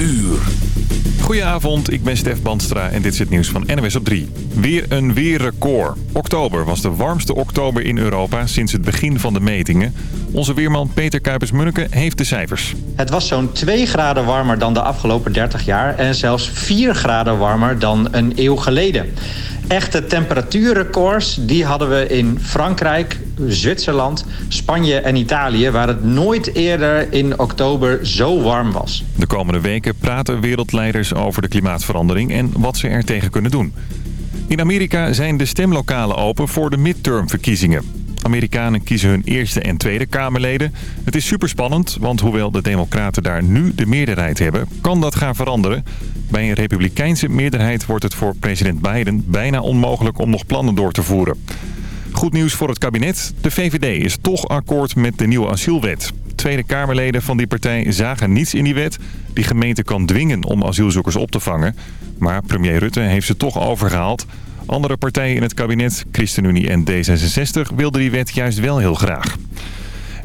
uur. Goedenavond, ik ben Stef Bandstra en dit is het nieuws van NWS op 3. Weer een weerrecord. Oktober was de warmste oktober in Europa sinds het begin van de metingen. Onze weerman Peter Kuipers-Munneke heeft de cijfers. Het was zo'n 2 graden warmer dan de afgelopen 30 jaar... en zelfs 4 graden warmer dan een eeuw geleden. Echte temperatuurrecords die hadden we in Frankrijk, Zwitserland, Spanje en Italië... waar het nooit eerder in oktober zo warm was. De komende weken praten wereldleiders over de klimaatverandering en wat ze er tegen kunnen doen. In Amerika zijn de stemlokalen open voor de midtermverkiezingen. Amerikanen kiezen hun eerste en tweede Kamerleden. Het is superspannend, want hoewel de democraten daar nu de meerderheid hebben... kan dat gaan veranderen. Bij een republikeinse meerderheid wordt het voor president Biden bijna onmogelijk om nog plannen door te voeren. Goed nieuws voor het kabinet. De VVD is toch akkoord met de nieuwe asielwet. Tweede Kamerleden van die partij zagen niets in die wet... die gemeente kan dwingen om asielzoekers op te vangen. Maar premier Rutte heeft ze toch overgehaald... Andere partijen in het kabinet, ChristenUnie en D66, wilden die wet juist wel heel graag.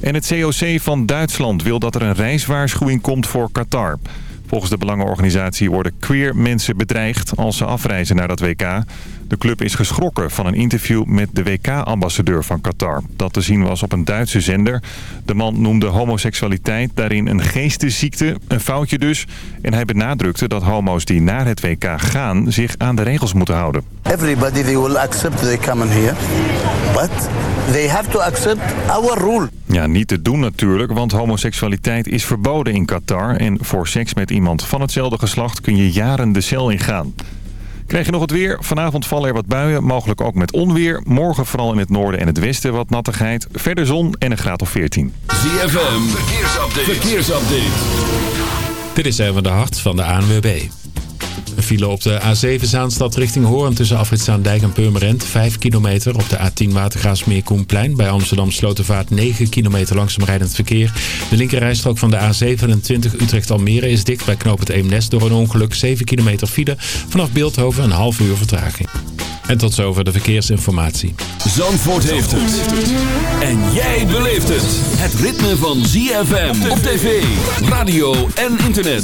En het COC van Duitsland wil dat er een reiswaarschuwing komt voor Qatar. Volgens de belangenorganisatie worden queer mensen bedreigd als ze afreizen naar dat WK. De club is geschrokken van een interview met de WK-ambassadeur van Qatar. Dat te zien was op een Duitse zender. De man noemde homoseksualiteit daarin een geestesziekte, een foutje dus. En hij benadrukte dat homo's die naar het WK gaan zich aan de regels moeten houden. Everybody they will accept they come here. But they have to accept our rule. Ja, niet te doen natuurlijk, want homoseksualiteit is verboden in Qatar. En voor seks met iemand van hetzelfde geslacht kun je jaren de cel ingaan. Krijg je nog het weer? Vanavond vallen er wat buien, mogelijk ook met onweer. Morgen vooral in het noorden en het westen wat nattigheid. Verder zon en een graad of 14. ZFM, verkeersupdate. verkeersupdate. Dit is even de hart van de ANWB. Een file op de A7 Zaanstad richting Hoorn tussen Afritzaandijk en Purmerend. 5 kilometer op de A10 Watergraafsmeer Koenplein. Bij Amsterdam Slotervaart 9 kilometer langzaam rijdend verkeer. De linkerrijstrook van de A27 Utrecht-Almere is dicht bij knoop het Eemnes door een ongeluk. 7 kilometer file. Vanaf Beeldhoven een half uur vertraging. En tot zover de verkeersinformatie. Zandvoort heeft het. En jij beleeft het. Het ritme van ZFM op tv, radio en internet.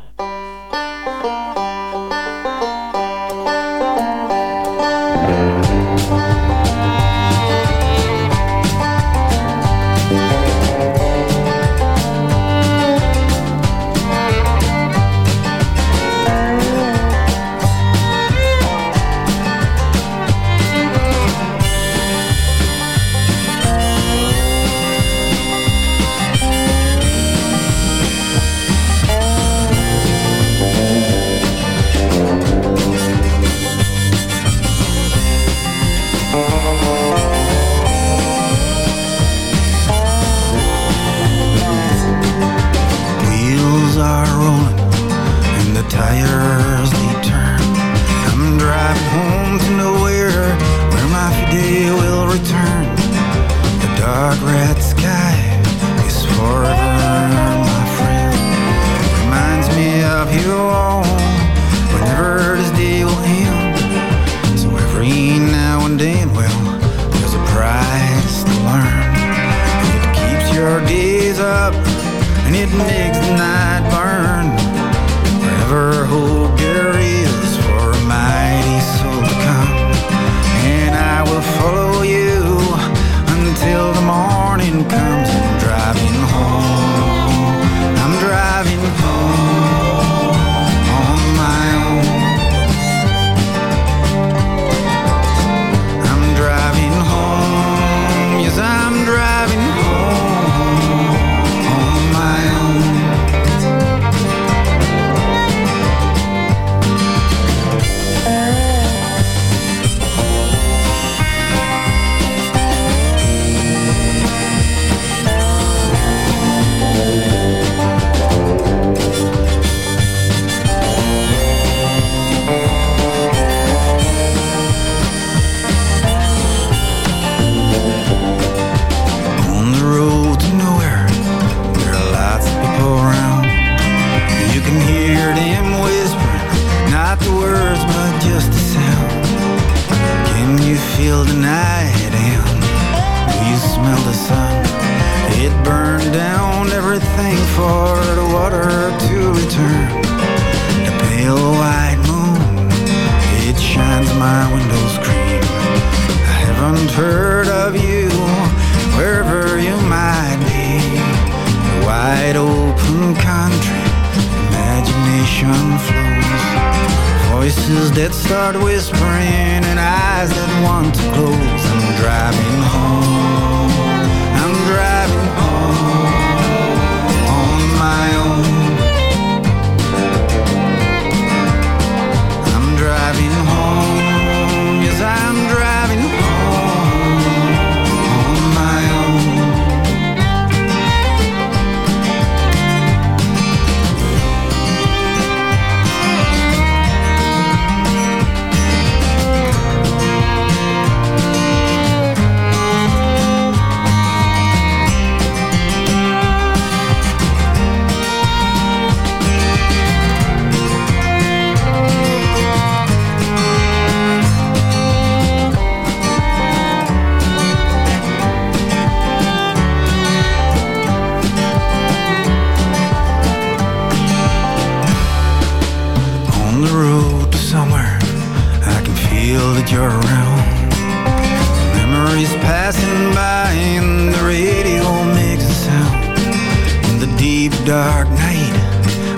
Voices that start whispering and eyes that want to close. I'm driving home. Passing by and the radio makes a sound. In the deep dark night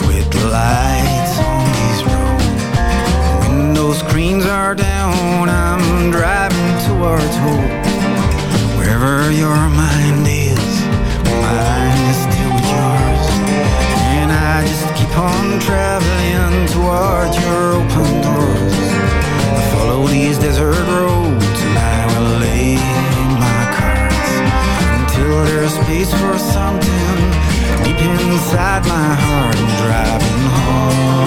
with the lights on these roads. Window screens are down I'm driving towards hope Wherever your mind is Mine is still yours. And I just keep on traveling towards your open doors. I follow these desert roads space for something Deep inside my heart I'm driving home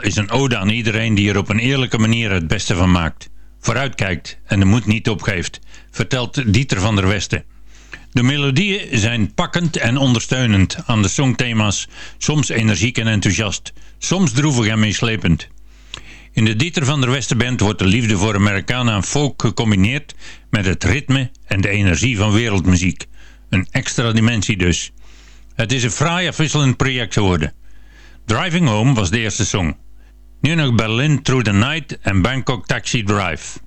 Is een ode aan iedereen die er op een eerlijke manier het beste van maakt. Vooruitkijkt en de moed niet opgeeft, vertelt Dieter van der Westen. De melodieën zijn pakkend en ondersteunend aan de songthema's, soms energiek en enthousiast, soms droevig en meeslepend. In de Dieter van der Westen band wordt de liefde voor Americana en folk gecombineerd met het ritme en de energie van wereldmuziek. Een extra dimensie dus. Het is een fraai afwisselend project geworden. Driving Home was de eerste song. Nu nog Berlin Through the Night en Bangkok Taxi Drive.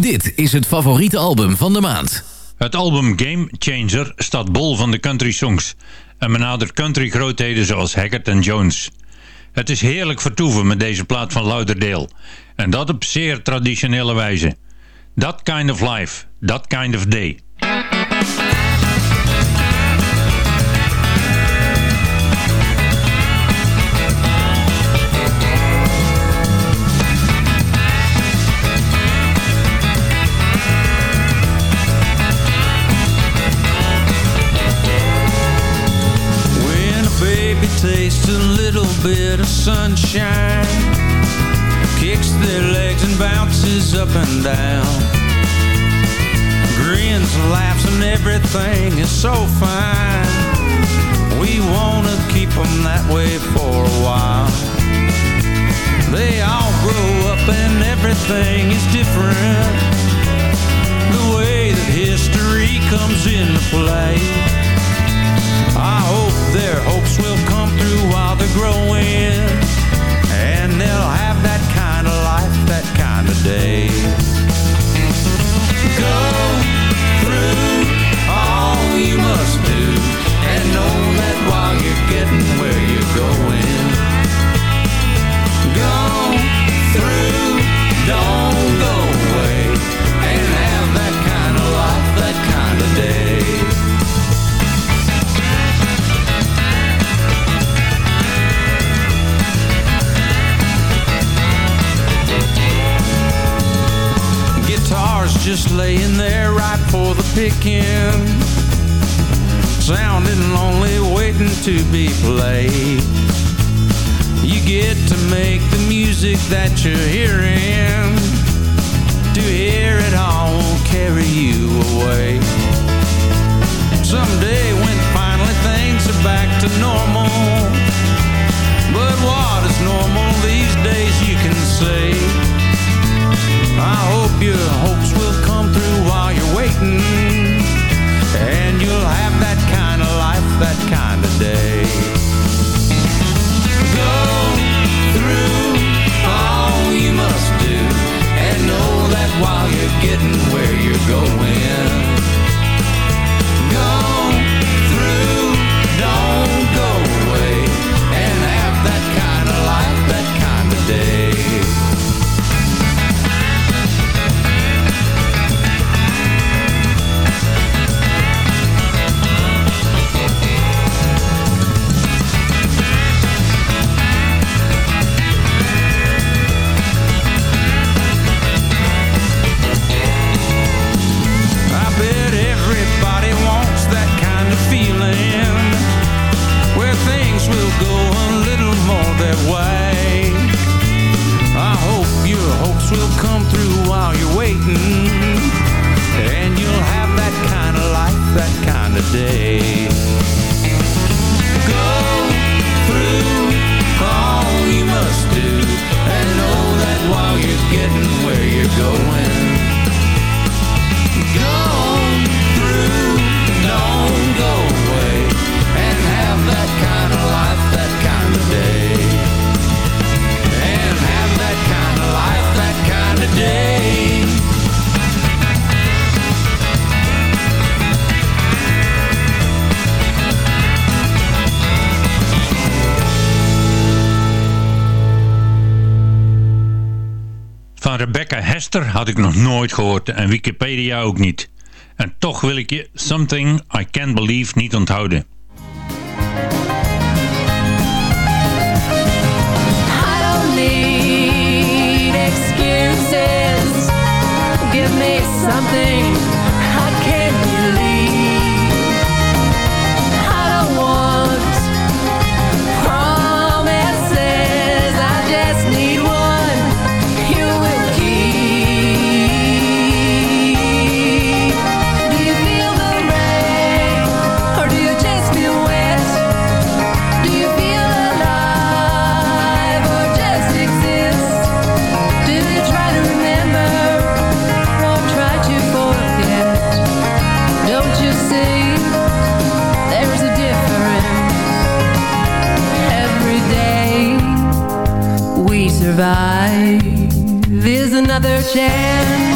Dit is het favoriete album van de maand. Het album Game Changer staat bol van de country songs en benadert country grootheden zoals Haggard en Jones. Het is heerlijk vertoeven met deze plaat van Lauderdale en dat op zeer traditionele wijze. That kind of life, that kind of day. Baby tastes a little bit of sunshine, kicks their legs and bounces up and down, grins and laughs and everything is so fine. We wanna keep them that way for a while. They all grow up and everything is different. The way that history comes into play. I hope their hopes will come through while they're growing. And they'll have that kind of life, that kind of day Go through all you must do And know that while you're getting where you're going Go through, don't just laying there right for the picking. Sounding lonely, waiting to be played. You get to make the music that you're hearing. To hear it all won't carry you away. Someday when finally things are back to normal. But what is normal these days you can say. I hope your hopes will come through while you're waiting. And you'll have that kind of life, that kind of day. Go through all you must do. And know that while you're getting where you're going Hester had ik nog nooit gehoord en Wikipedia ook niet. En toch wil ik je Something I Can't Believe niet onthouden. something survive. There's another chance.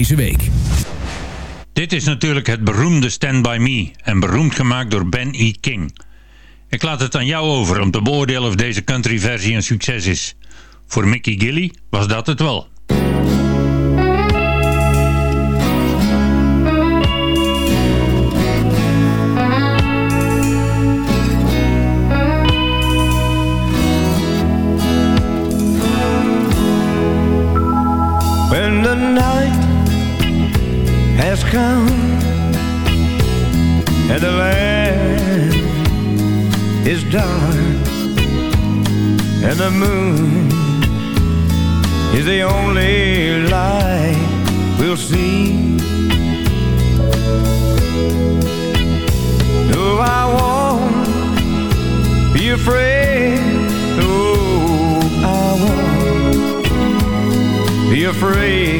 deze week. Dit is natuurlijk het beroemde Stand By Me en beroemd gemaakt door Ben E. King. Ik laat het aan jou over om te beoordelen of deze country versie een succes is. Voor Mickey Gilly was dat het wel. When the night has come and the land is dark and the moon is the only light we'll see. No, I won't be afraid. No, I won't be afraid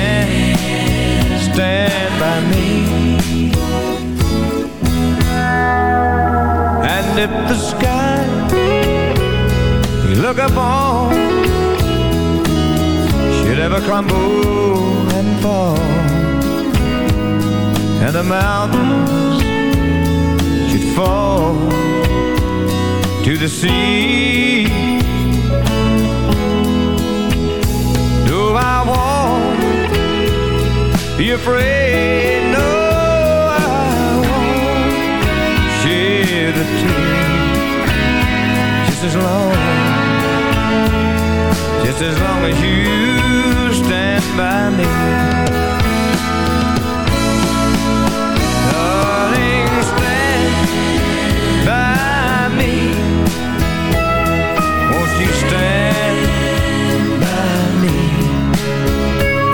If the sky you look upon should ever crumble and fall, and the mountains should fall to the sea. No, I won't be afraid. No, I won't shed a tear. Just as long, just as long as you stand by me. Darling, stand by me. Won't you stand by me?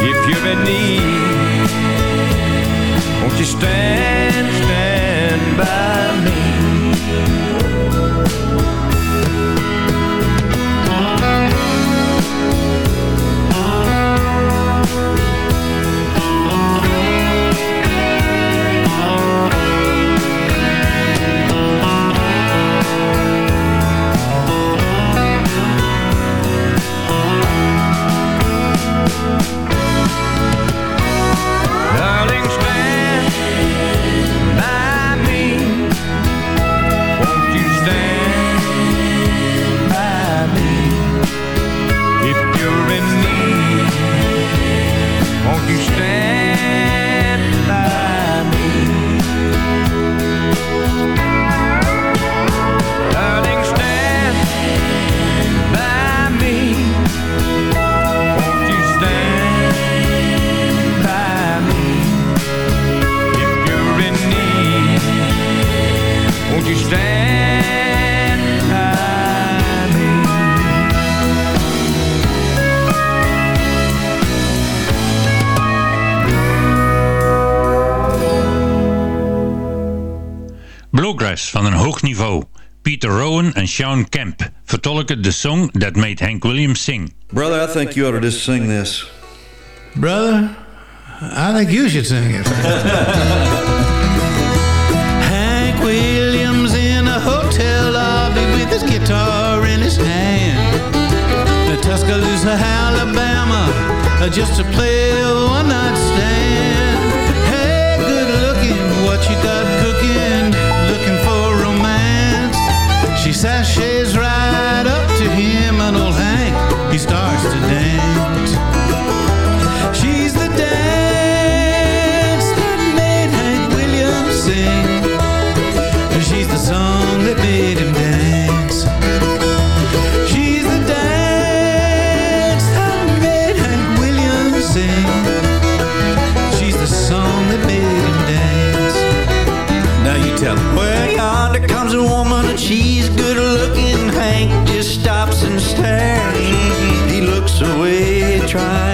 If you're in need, won't you stand, stand by me? Thank you. Sean Kemp vertolken de song that made Hank Williams sing. Brother, I think you ought to just sing this. Brother, I think you should sing it. Hank Williams in a hotel lobby with his guitar in his hand. In Tuscaloosa, Alabama, just to play try.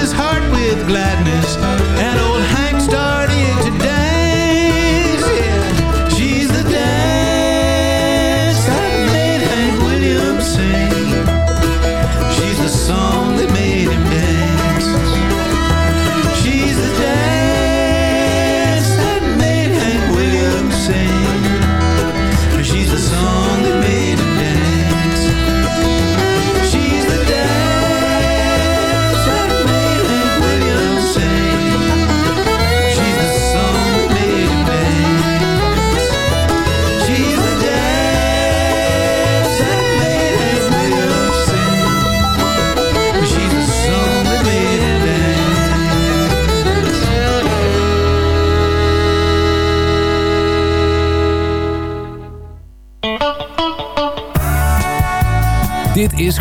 his heart with gladness.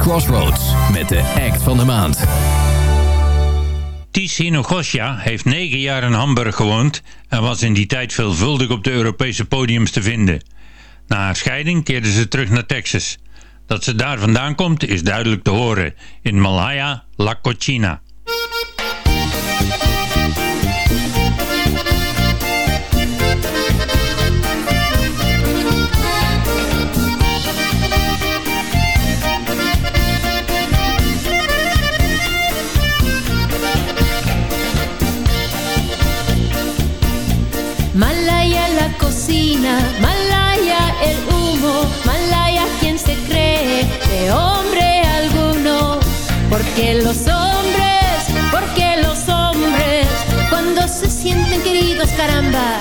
Crossroads met de act van de maand. Ties Hinogosja heeft negen jaar in Hamburg gewoond en was in die tijd veelvuldig op de Europese podiums te vinden. Na haar scheiding keerde ze terug naar Texas. Dat ze daar vandaan komt is duidelijk te horen in Malaya La Cochina. Caramba,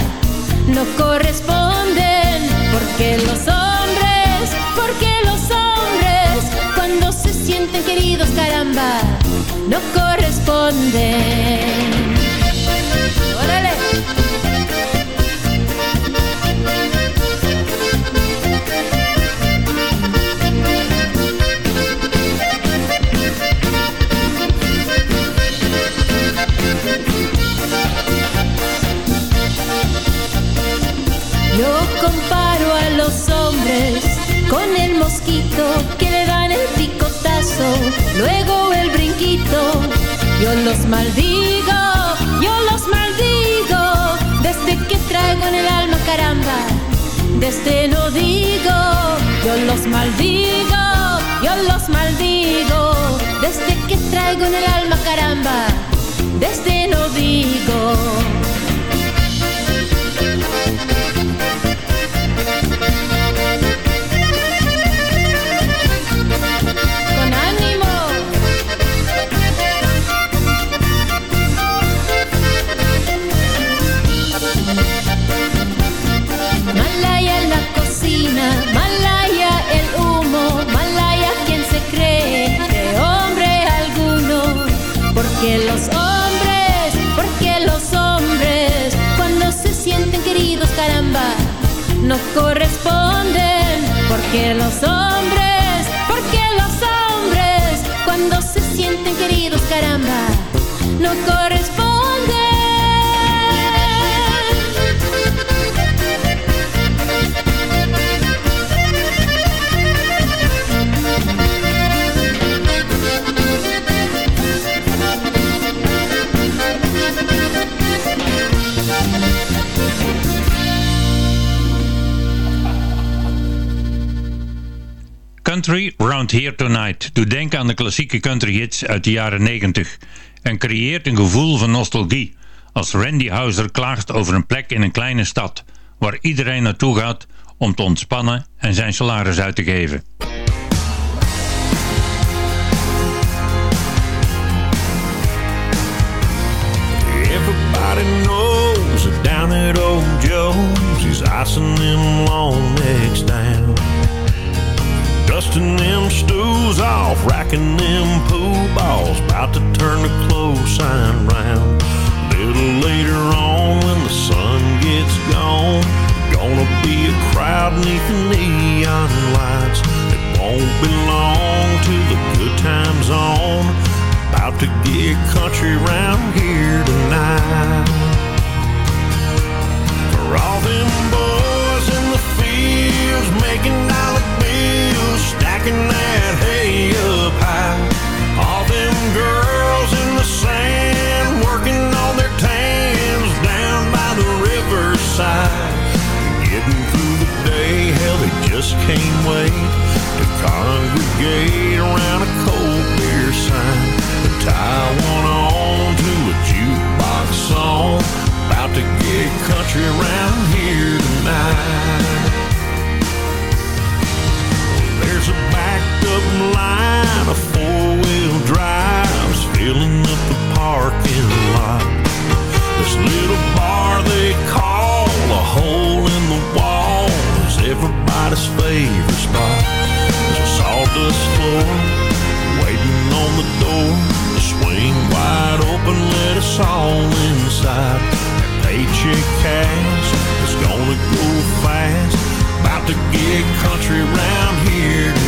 no corresponden. Porque los hombres, porque los hombres, cuando se sienten queridos, caramba, no corresponden. ¡Órale! Con el mosquito que le dan el picotazo, luego el brinquito. Yo los maldigo, yo los maldigo, desde que traigo en el alma caramba, desde no digo, yo los maldigo, yo los maldigo, desde que traigo en el alma caramba, desde no digo. No corresponden. Porque los hombres, porque los hombres, cuando se sienten queridos, caramba, no corresponden. Country Round Here Tonight doet denken aan de klassieke country hits uit de jaren 90 en creëert een gevoel van nostalgie als Randy Houser klaagt over een plek in een kleine stad waar iedereen naartoe gaat om te ontspannen en zijn salaris uit te geven. Everybody knows down at old Joe's He's icing them long necks Them stools off Racking them pool balls About to turn the close sign round Little later on when the sun gets gone Gonna be a crowd neath the neon lights It won't be long till the good time's on About to get country round here tonight. For all them boys in the fields making bills, stacking that hay up high. All them girls in the sand working on their tans down by the riverside. Getting through the day, hell, they just can't wait to congregate around a cold beer sign and tie one on to a jukebox song. About to get country around here tonight. Backed up line of four-wheel drives filling up the parking lot. This little bar they call a hole in the wall is everybody's favorite spot. There's a sawdust floor waiting on the door. The swing wide open, let us all inside. Paycheck cash is gonna go fast. About to get country round here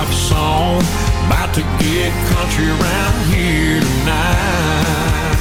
jukebox song. About to get country around here tonight.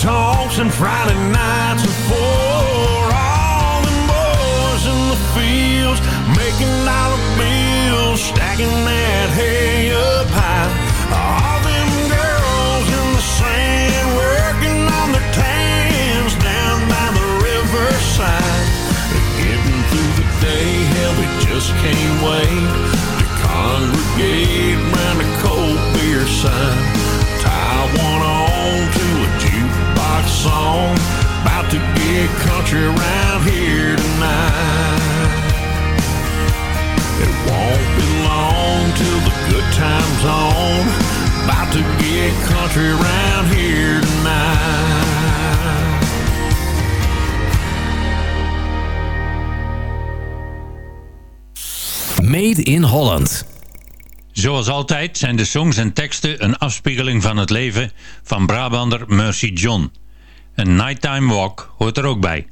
Tonks and Friday nights before. All them boys in the fields making dollar bills, stacking that hay up high. All them girls in the sand working on their tans down by the riverside. Getting through the day, hell, just can't wait to congregate round a cold beer sign. Song. About to get country around here tonight. It won't be long till the good time's on. About to get country around here tonight. Made in Holland. Zoals altijd zijn de songs en teksten een afspiegeling van het leven van Brabander Mercy John. Een nighttime walk hoort er ook bij.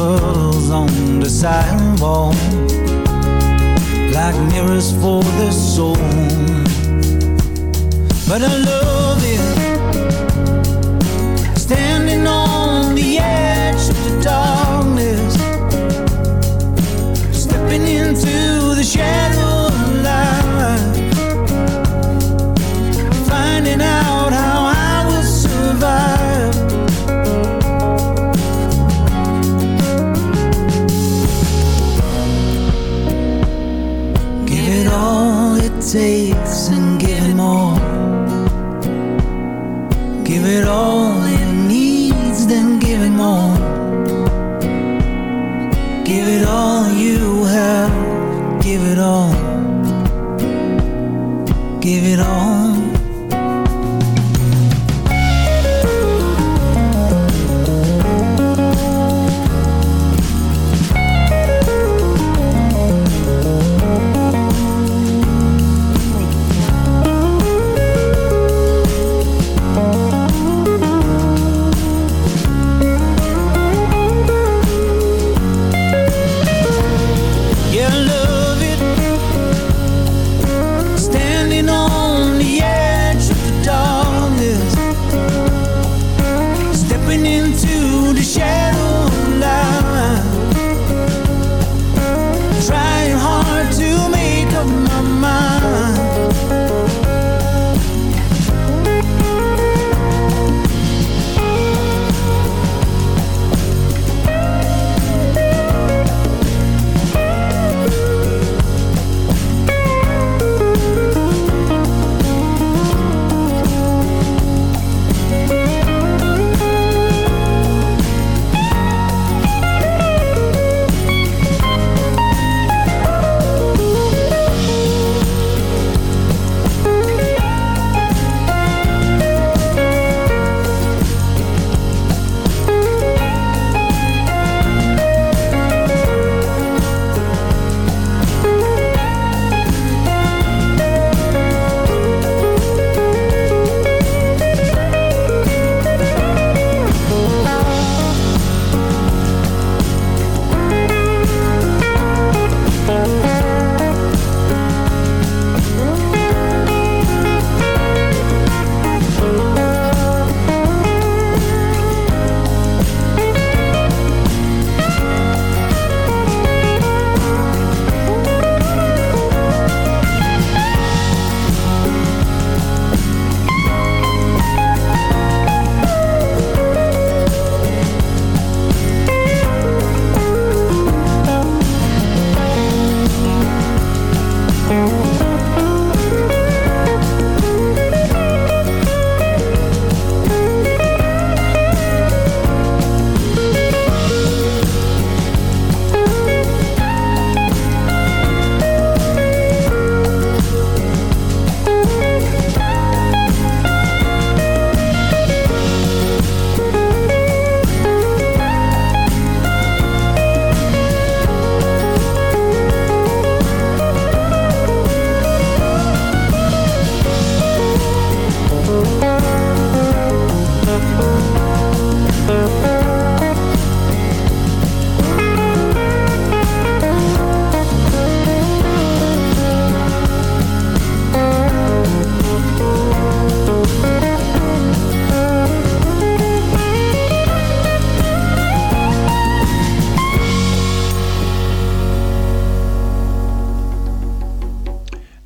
Puddles on the sidewalk, like mirrors for the soul. But I love it, standing on the edge of the darkness, stepping into the shadow give it all. Give it all.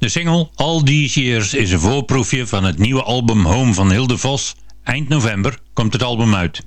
De single All These Years is een voorproefje van het nieuwe album Home van Hilde Vos. Eind november komt het album uit.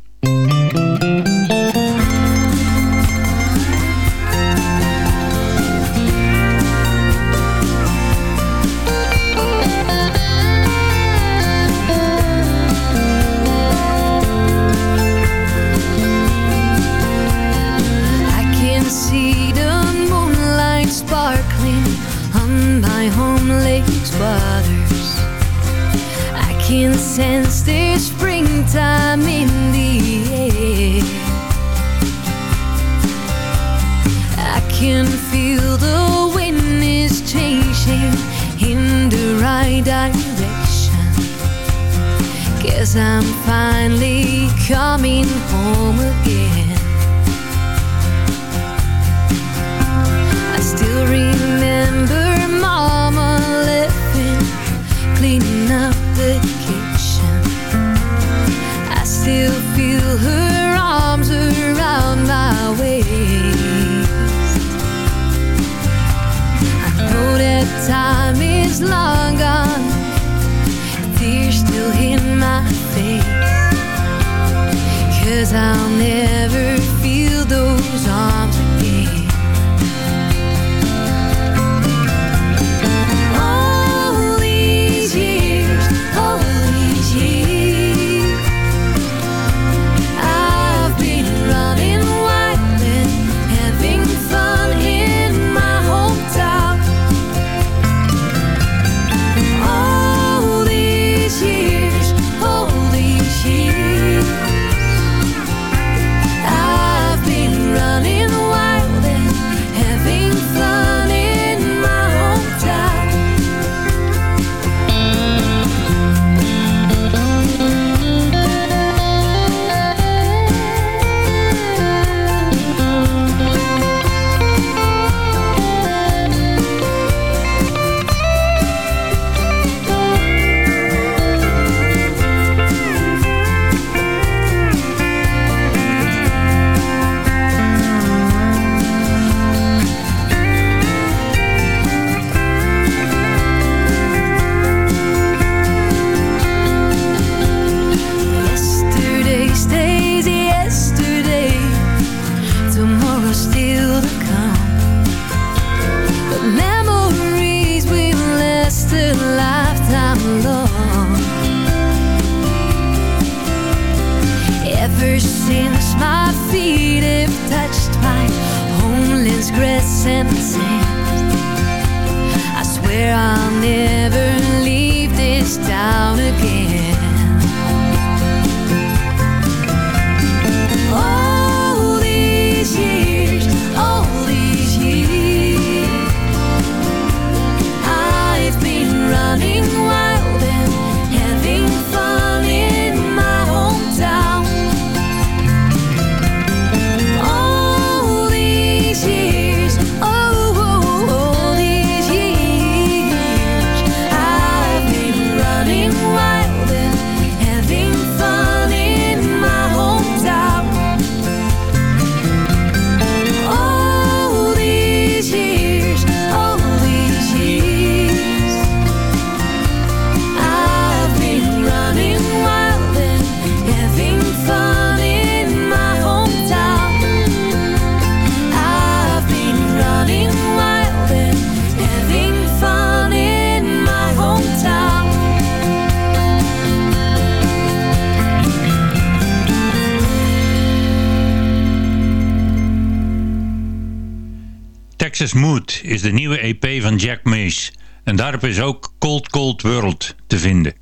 Texas Mood is de nieuwe EP van Jack Mace. En daarop is ook Cold Cold World te vinden.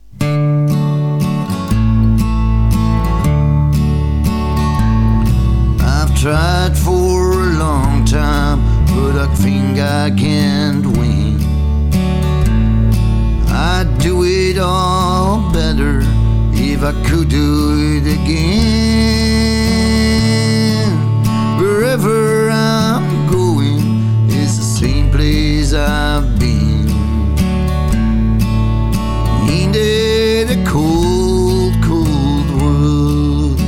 I've tried for a long time, but I think I can't win. I'd do it all better if I could do it again. I've been. Needed a cold, cold world.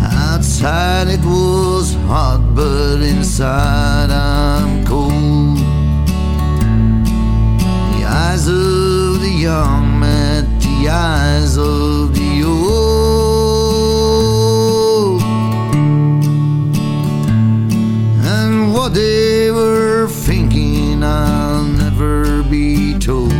Outside it was hot, but inside I'm cold. The eyes of the young met the eyes of the what they were thinking, I'll never be told.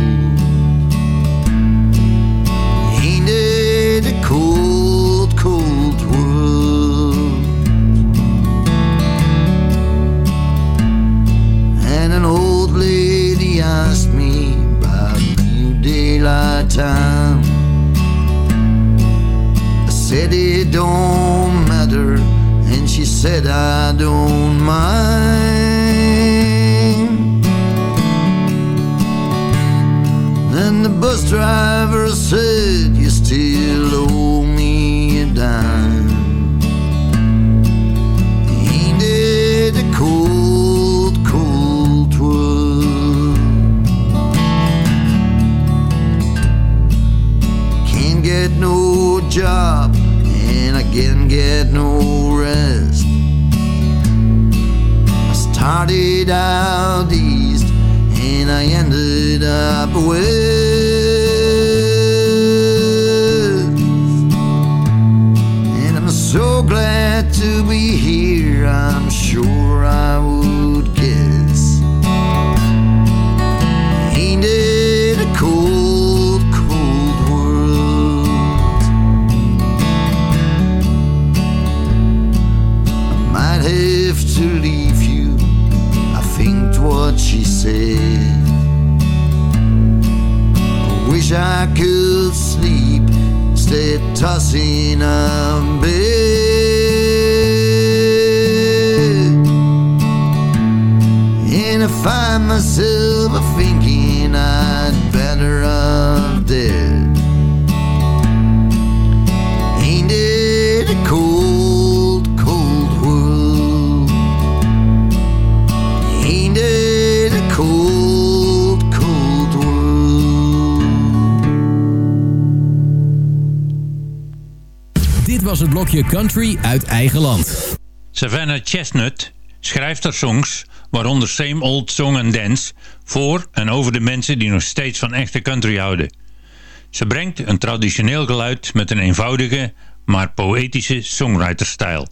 Ain't it a cold, cold world? And an old lady asked me about new daylight time. I said it don't she said, I don't mind. Then the bus driver said, You still owe me a dime. He did a cold, cold twirl. Can't get no job, and I can't get no started out east and I ended up west. And I'm so glad to be Tassinen B. And I find myself het blokje country uit eigen land. Savannah Chestnut schrijft haar songs, waaronder Same Old Song and Dance, voor en over de mensen die nog steeds van echte country houden. Ze brengt een traditioneel geluid met een eenvoudige, maar poëtische songwriterstijl.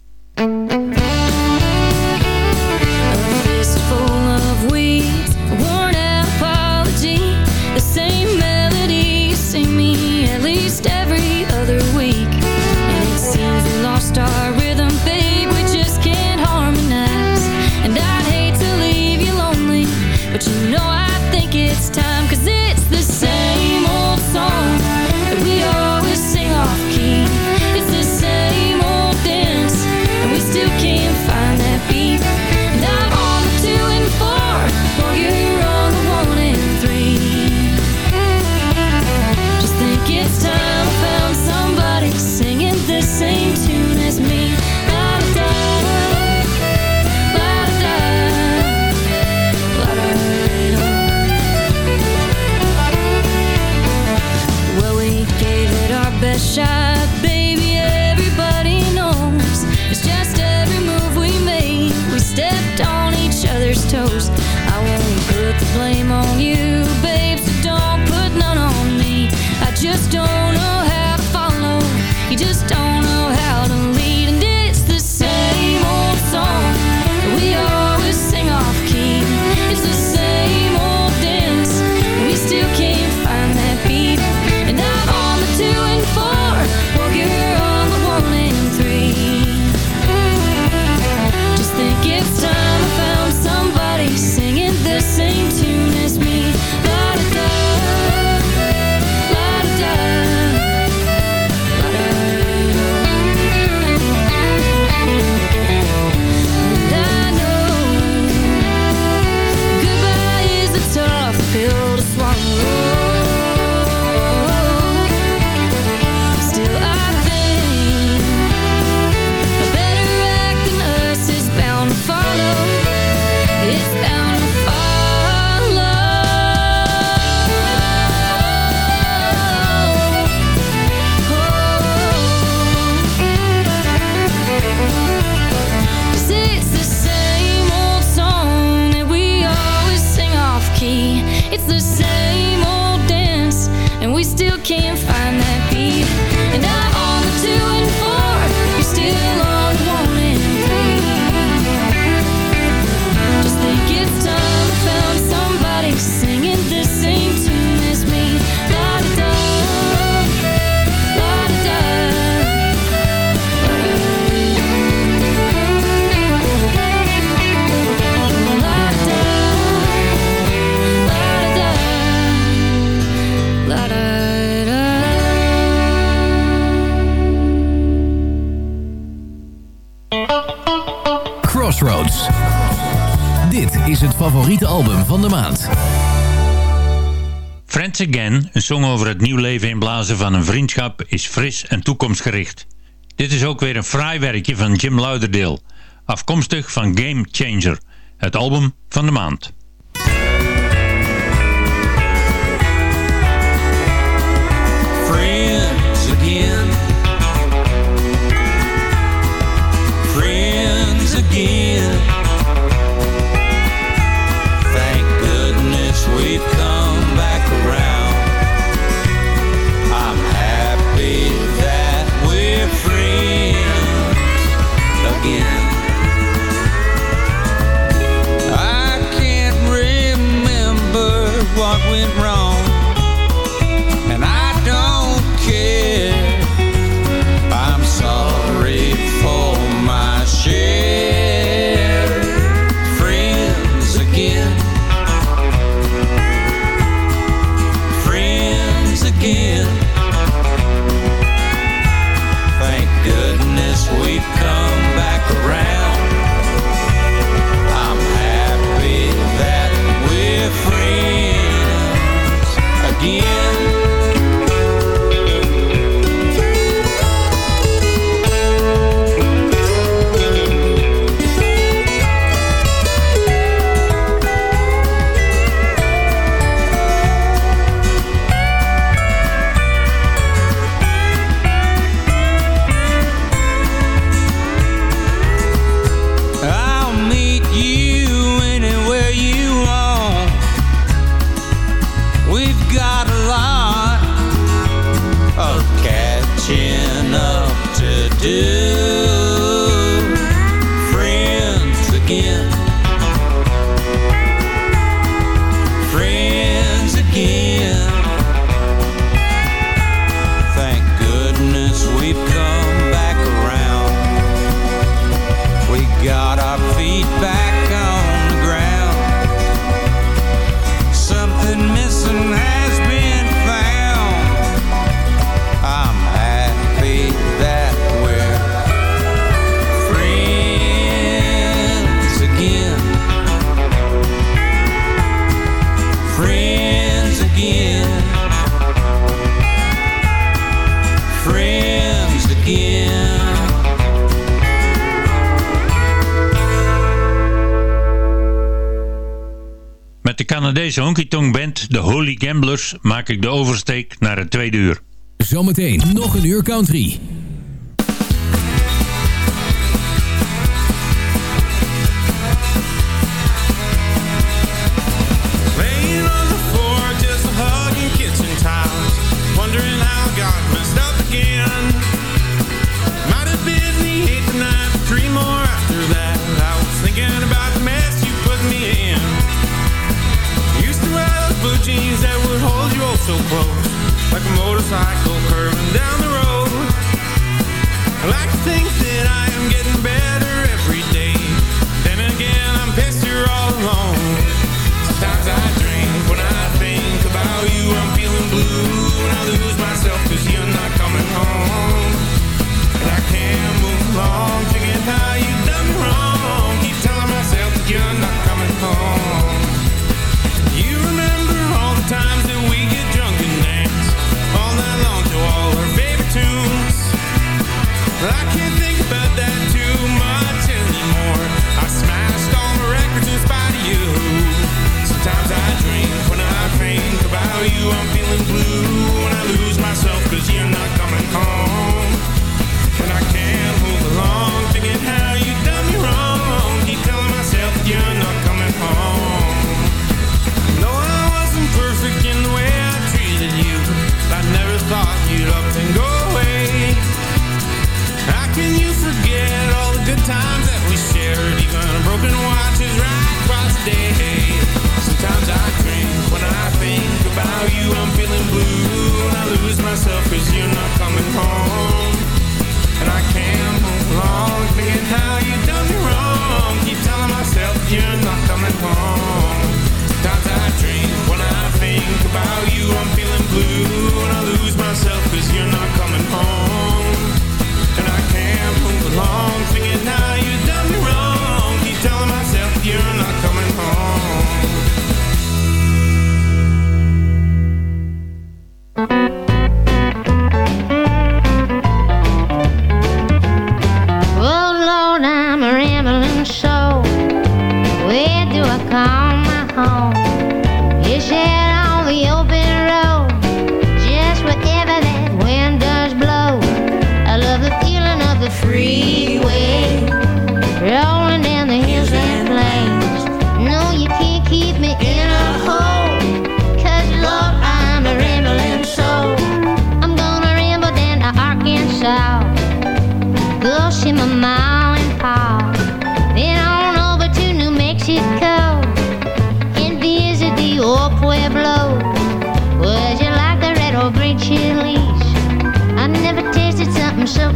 song over het nieuw leven inblazen van een vriendschap is fris en toekomstgericht. Dit is ook weer een fraai werkje van Jim Lauderdale, afkomstig van Game Changer, het album van de maand. deze honky band, de Holy Gamblers, maak ik de oversteek naar het tweede uur. Zometeen nog een uur country. motorcycle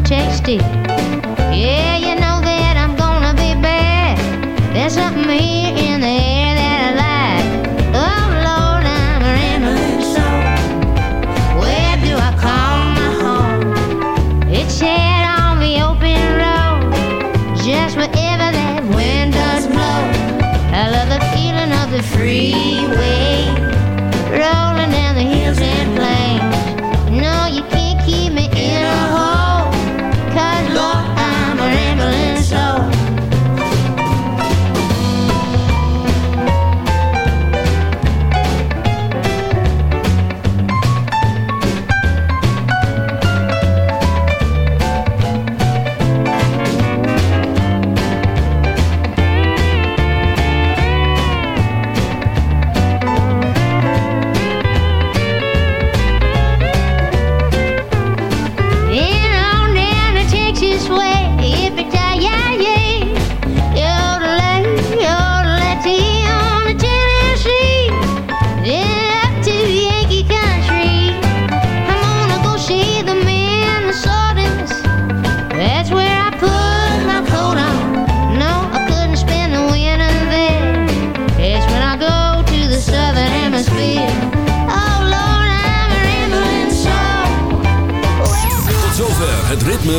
tasty.